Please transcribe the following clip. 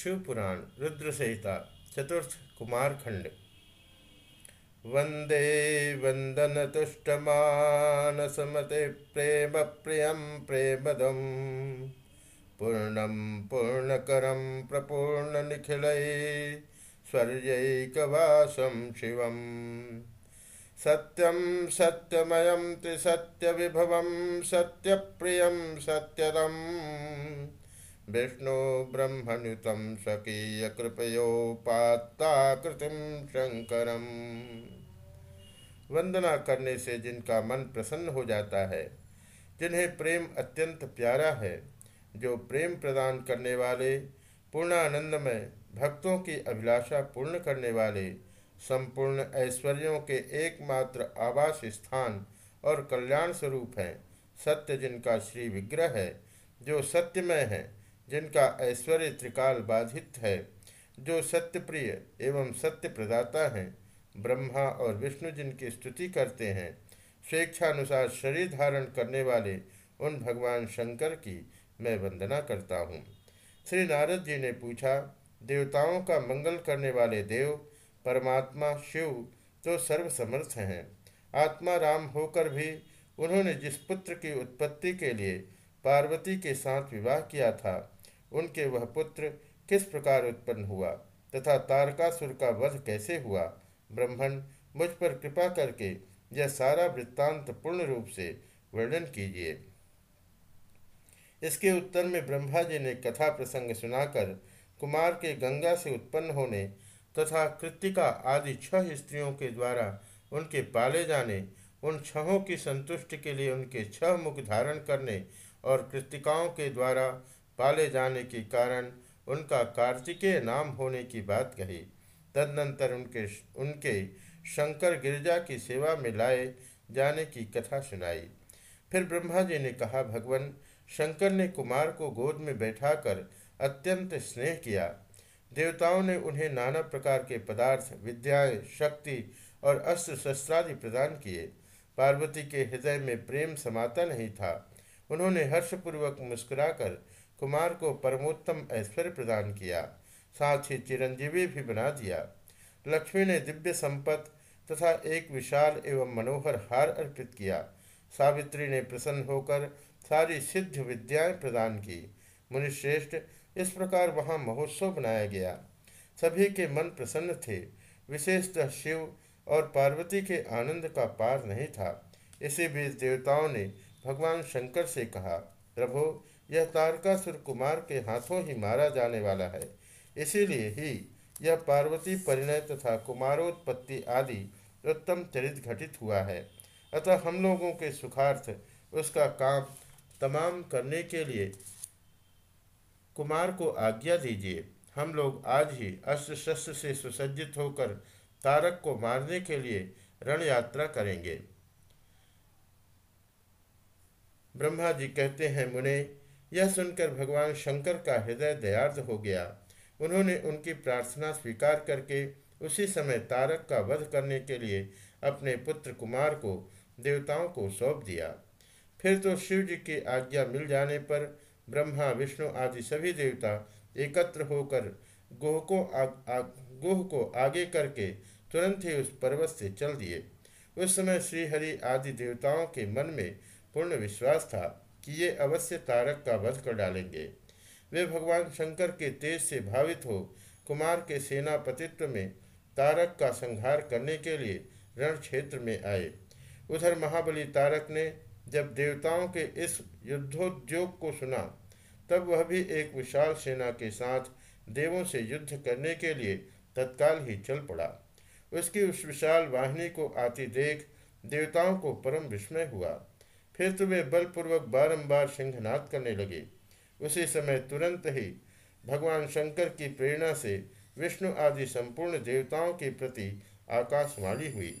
शिवपुराण रुद्र संहिता चतुर्थ कुमार खंड वंदे वंदन तुष्टमानसमते प्रेम प्रियम प्रेमदम पूर्णम पूर्णकरम प्रपूर्ण निखिल स्वर्यकवासम शिवम। सत्यम सत्यमयम त्रिसत्यविभवम सत्यप्रियम सत्यदम। विष्णु स्वकीय कृपयोपात्ताकृतिम शंकरम वंदना करने से जिनका मन प्रसन्न हो जाता है, जिन्हें प्रेम अत्यंत प्यारा है, जो प्रेम प्रदान करने वाले, पूर्णानंदमय, भक्तों की अभिलाषा पूर्ण करने वाले, संपूर्ण ऐश्वर्यों के एकमात्र आवास स्थान और कल्याण स्वरूप हैं, सत्य जिनका श्री विग्रह है, जो सत्यमय है। जिनका ऐश्वर्य त्रिकाल बाधित है, जो सत्य प्रिय एवं सत्य प्रदाता हैं, ब्रह्मा और विष्णु जिनकी स्तुति करते हैं, स्वेच्छानुसार शरीर धारण करने वाले उन भगवान शंकर की मैं वंदना करता हूँ। श्री नारद जी ने पूछा, देवताओं का मंगल करने वाले देव, परमात्मा, शिव तो सर्वसमर्थ हैं। आत्मा राम होकर भी उन्होंने जिस पुत्र की उत्पत्ति के लिए पार्वती के साथ विवाह किया था उनके वह पुत्र किस प्रकार उत्पन्न हुआ तथा तारकासुर का वध कैसे हुआ? ब्रह्मण, मुझ पर कृपा करके यह सारा वृत्तांत पूर्ण रूप से वर्णन कीजिए। इसके उत्तर में ब्रह्मा जी ने कथा प्रसंग सुनाकर कुमार के गंगा से उत्पन्न होने तथा कृतिका आदि छह स्त्रियों के द्वारा उनके पाले जाने, उन छहों की संतुष्टि के लिए उनके छह मुख धारण करने और कृतिकाओं के द्वारा पाले जाने के कारण उनका कार्तिकेय नाम होने की बात कही। तदनंतर उनके उनके शंकर गिरजा की सेवा में लाए जाने की कथा सुनाई। फिर ब्रह्मा जी ने कहा, भगवान, शंकर ने कुमार को गोद में बैठाकर अत्यंत स्नेह किया। देवताओं ने उन्हें नाना प्रकार के पदार्थ, विद्याएँ, शक्ति और अस्त्र शस्त्रादि प्रदान किए। पार्वती के हृदय में प्रेम समाता नहीं था। उन्होंने हर्षपूर्वक मुस्कुराकर कुमार को परमोत्तम ऐश्वर्य प्रदान किया। साथ ही चिरंजीवी भी बना दिया। लक्ष्मी ने दिव्य संपत तथा एक विशाल एवं मनोहर हार अर्पित किया। सावित्री ने प्रसन्न होकर सारी सिद्ध विद्याएँ प्रदान की। मुनिश्रेष्ठ, इस प्रकार वहाँ महोत्सव बनाया गया। सभी के मन प्रसन्न थे। विशेषतः शिव और पार्वती के आनंद का पार नहीं था। इसी बीच देवताओं ने भगवान शंकर से कहा, प्रभु यह तारकासुर कुमार के हाथों ही मारा जाने वाला है। इसीलिए ही यह पार्वती, परिणय तथा कुमारोत्पत्ति आदि उत्तम चरित घटित हुआ है। अतः हम लोगों के सुखार्थ उसका काम तमाम करने के लिए कुमार को आज्ञा दीजिए। हम लोग आज ही अस्त्र शस्त्र से सुसज्जित होकर तारक को मारने के लिए रण यात्रा करेंगे। ब्रह्मा जी कहते हैं, मुने यह सुनकर भगवान शंकर का हृदय दयार्द हो गया। उन्होंने उनकी प्रार्थना स्वीकार करके उसी समय तारक का वध करने के लिए अपने पुत्र कुमार को, देवताओं को सौंप दिया। फिर तो शिव जी की आज्ञा मिल जाने पर ब्रह्मा, विष्णु आदि सभी देवता एकत्र होकर गोह को गोह को आगे करके तुरंत ही उस पर्वत से चल दिए। उस समय श्रीहरि आदि देवताओं के मन में पूर्ण विश्वास था। कि ये अवश्य तारक का वध कर डालेंगे। वे भगवान शंकर के तेज से भावित हो, कुमार के सेनापतित्व में तारक का संहार करने के लिए रण क्षेत्र में आए। उधर महाबली तारक ने जब देवताओं के इस युद्धोद्योग को सुना, तब वह भी एक विशाल सेना के साथ देवों से युद्ध करने के लिए तत्काल ही चल पड़ा। उसकी उस विशाल वाहिनी को आती देख देवताओं को परम विस्मय हुआ। फिर तो वे बलपूर्वक बारंबार सिंहनाद करने लगे। उसी समय तुरंत ही भगवान शंकर की प्रेरणा से विष्णु आदि संपूर्ण देवताओं के प्रति आकाशवाणी हुई।